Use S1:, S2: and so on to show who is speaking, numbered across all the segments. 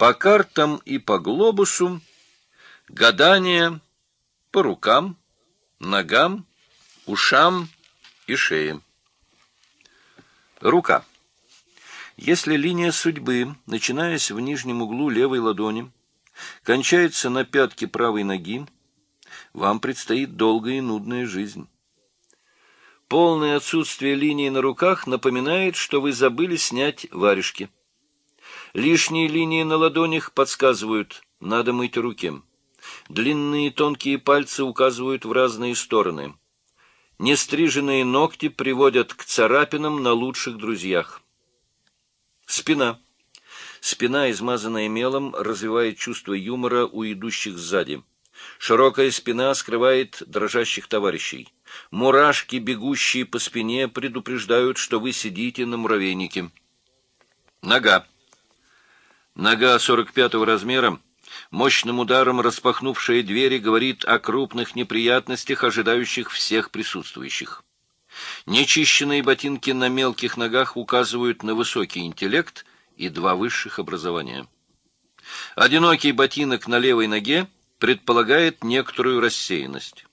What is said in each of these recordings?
S1: по картам и по глобусу, гадание по рукам, ногам, ушам и шее. Рука. Если линия судьбы, начинаясь в нижнем углу левой ладони, кончается на пятке правой ноги, вам предстоит долгая и нудная жизнь. Полное отсутствие линии на руках напоминает, что вы забыли снять варежки. Лишние линии на ладонях подсказывают «надо мыть руки». Длинные тонкие пальцы указывают в разные стороны. Нестриженные ногти приводят к царапинам на лучших друзьях. Спина. Спина, измазанная мелом, развивает чувство юмора у идущих сзади. Широкая спина скрывает дрожащих товарищей. Мурашки, бегущие по спине, предупреждают, что вы сидите на муравейнике. Нога. Нога 45-го размера, мощным ударом распахнувшая двери, говорит о крупных неприятностях, ожидающих всех присутствующих. Нечищенные ботинки на мелких ногах указывают на высокий интеллект и два высших образования. Одинокий ботинок на левой ноге предполагает некоторую рассеянность.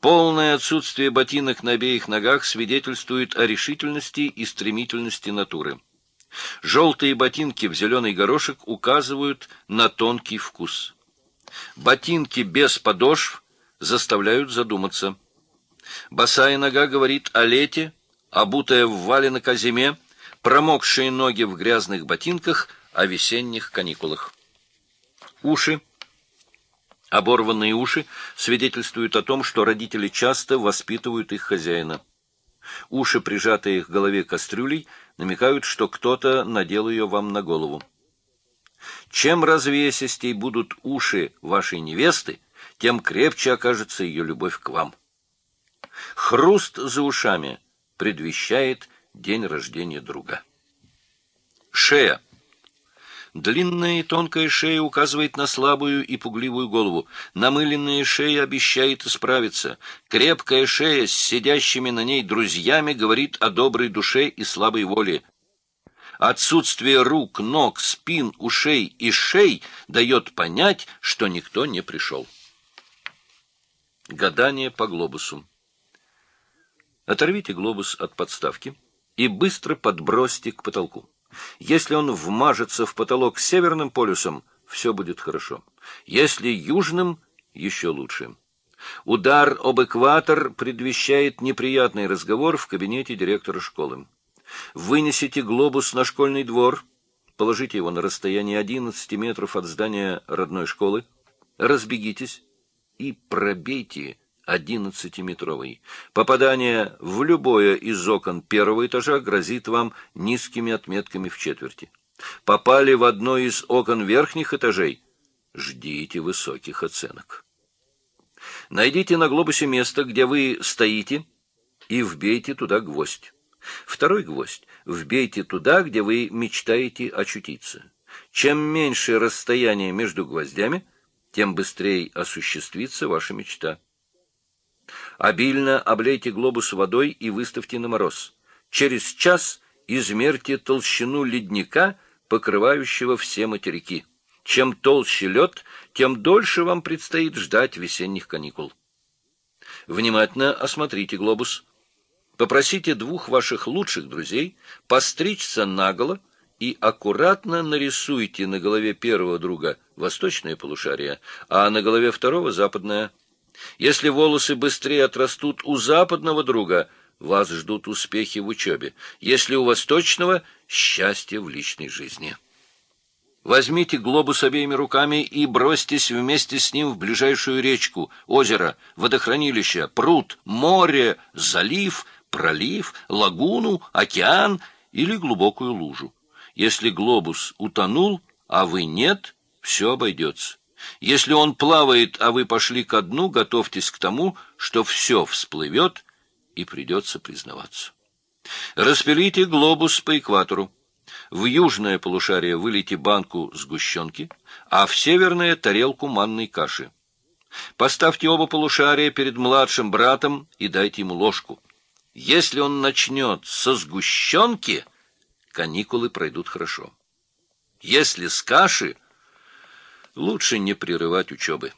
S1: Полное отсутствие ботинок на обеих ногах свидетельствует о решительности и стремительности натуры. Желтые ботинки в зеленый горошек указывают на тонкий вкус. Ботинки без подошв заставляют задуматься. Босая нога говорит о лете, обутая в валенок о зиме, промокшие ноги в грязных ботинках о весенних каникулах. Уши. Оборванные уши свидетельствуют о том, что родители часто воспитывают их хозяина. Уши, прижатые к голове кастрюлей, намекают, что кто-то надел ее вам на голову. Чем развесистей будут уши вашей невесты, тем крепче окажется ее любовь к вам. Хруст за ушами предвещает день рождения друга. Шея. Длинная и тонкая шея указывает на слабую и пугливую голову. Намыленная шея обещает исправиться. Крепкая шея с сидящими на ней друзьями говорит о доброй душе и слабой воле. Отсутствие рук, ног, спин, ушей и шей дает понять, что никто не пришел. Гадание по глобусу. Оторвите глобус от подставки и быстро подбросьте к потолку. Если он вмажется в потолок северным полюсом, все будет хорошо. Если южным, еще лучше. Удар об экватор предвещает неприятный разговор в кабинете директора школы. Вынесите глобус на школьный двор, положите его на расстоянии 11 метров от здания родной школы, разбегитесь и пробейте одиннадцатиметровый. Попадание в любое из окон первого этажа грозит вам низкими отметками в четверти. Попали в одно из окон верхних этажей — ждите высоких оценок. Найдите на глобусе место, где вы стоите, и вбейте туда гвоздь. Второй гвоздь вбейте туда, где вы мечтаете очутиться. Чем меньше расстояние между гвоздями, тем быстрее осуществится ваша мечта. Обильно облейте глобус водой и выставьте на мороз. Через час измерьте толщину ледника, покрывающего все материки. Чем толще лед, тем дольше вам предстоит ждать весенних каникул. Внимательно осмотрите глобус. Попросите двух ваших лучших друзей постричься наголо и аккуратно нарисуйте на голове первого друга восточное полушарие, а на голове второго — западное если волосы быстрее отрастут у западного друга, вас ждут успехи в учебе. Если у восточного — счастье в личной жизни. Возьмите глобус обеими руками и бросьтесь вместе с ним в ближайшую речку, озеро, водохранилище, пруд, море, залив, пролив, лагуну, океан или глубокую лужу. Если глобус утонул, а вы нет, все обойдется. Если он плавает, а вы пошли ко дну, готовьтесь к тому, что все всплывет и придется признаваться. Распилите глобус по экватору. В южное полушарие вылейте банку сгущенки, а в северное — тарелку манной каши. Поставьте оба полушария перед младшим братом и дайте ему ложку. Если он начнет со сгущенки, каникулы пройдут хорошо. Если с каши, лучше не прерывать учебы.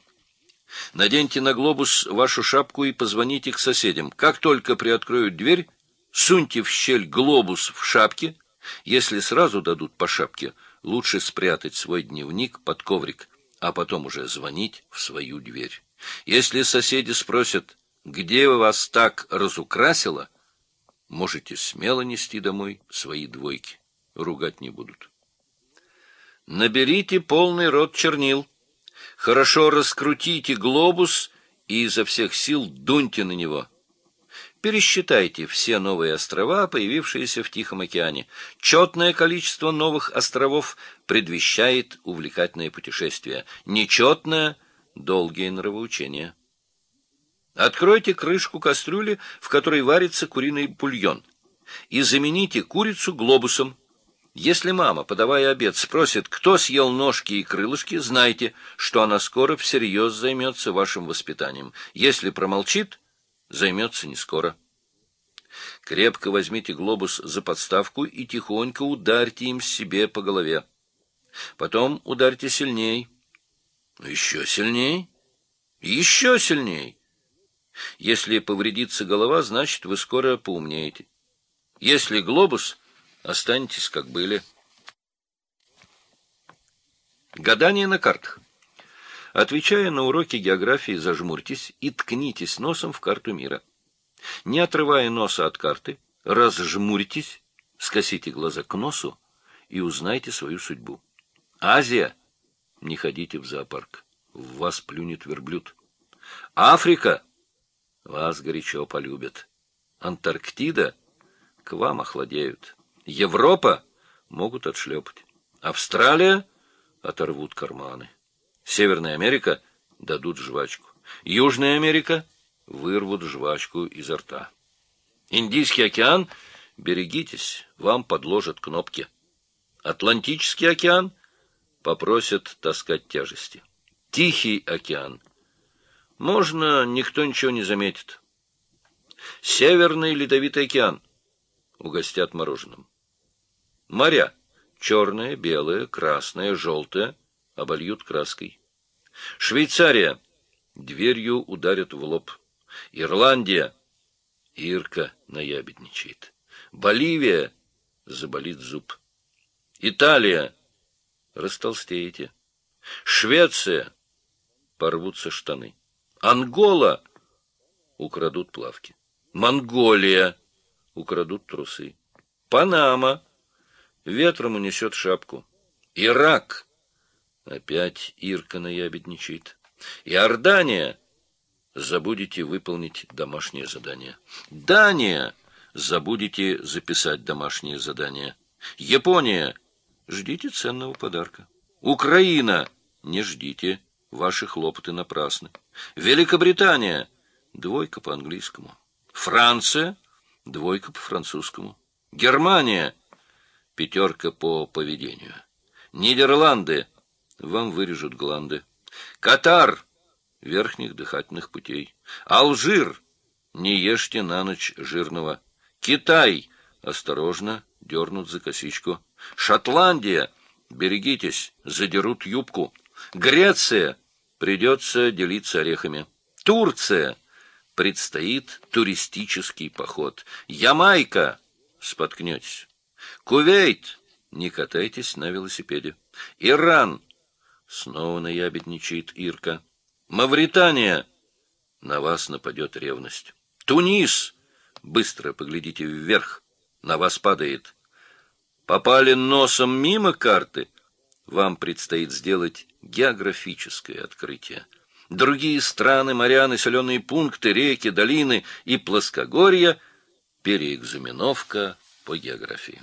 S1: Наденьте на глобус вашу шапку и позвоните к соседям. Как только приоткроют дверь, суньте в щель глобус в шапке. Если сразу дадут по шапке, лучше спрятать свой дневник под коврик, а потом уже звонить в свою дверь. Если соседи спросят, где вас так разукрасило, можете смело нести домой свои двойки. Ругать не будут. Наберите полный рот чернил. Хорошо раскрутите глобус и изо всех сил дуньте на него. Пересчитайте все новые острова, появившиеся в Тихом океане. Четное количество новых островов предвещает увлекательное путешествие. Нечетное — долгие нравоучения. Откройте крышку кастрюли, в которой варится куриный бульон, и замените курицу глобусом. Если мама, подавая обед, спросит, кто съел ножки и крылышки, знайте, что она скоро всерьез займется вашим воспитанием. Если промолчит, займется не скоро. Крепко возьмите глобус за подставку и тихонько ударьте им себе по голове. Потом ударьте сильней. Еще сильней. Еще сильней. Если повредится голова, значит, вы скоро поумнеете. Если глобус Останетесь, как были. Гадание на картах. Отвечая на уроки географии, зажмурьтесь и ткнитесь носом в карту мира. Не отрывая носа от карты, разжмурьтесь, скосите глаза к носу и узнайте свою судьбу. Азия. Не ходите в зоопарк. В вас плюнет верблюд. Африка. Вас горячо полюбят. Антарктида. К вам охладеют. Европа могут отшлепать. Австралия оторвут карманы. Северная Америка дадут жвачку. Южная Америка вырвут жвачку изо рта. Индийский океан, берегитесь, вам подложат кнопки. Атлантический океан попросят таскать тяжести. Тихий океан. Можно, никто ничего не заметит. Северный ледовитый океан угостят мороженым. Моря. Черное, белое, красное, желтое. Обольют краской. Швейцария. Дверью ударят в лоб. Ирландия. Ирка наябедничает. Боливия. Заболит зуб. Италия. Растолстеете. Швеция. Порвутся штаны. Ангола. Украдут плавки. Монголия. Украдут трусы. Панама. Ветром унесет шапку. Ирак. Опять Ирка наябедничает. Иордания. Забудете выполнить домашнее задание. Дания. Забудете записать домашнее задание. Япония. Ждите ценного подарка. Украина. Не ждите. Ваши хлопоты напрасны. Великобритания. Двойка по английскому. Франция. Двойка по французскому. Германия пятерка по поведению. Нидерланды, вам вырежут гланды. Катар, верхних дыхательных путей. Алжир, не ешьте на ночь жирного. Китай, осторожно, дернут за косичку. Шотландия, берегитесь, задерут юбку. Греция, придется делиться орехами. Турция, предстоит туристический поход. Ямайка, споткнетесь. Кувейт! Не катайтесь на велосипеде. Иран! Снова наябедничает Ирка. Мавритания! На вас нападет ревность. Тунис! Быстро поглядите вверх. На вас падает. Попали носом мимо карты. Вам предстоит сделать географическое открытие. Другие страны, моря, населенные пункты, реки, долины и плоскогорья — переэкзаменовка по географии.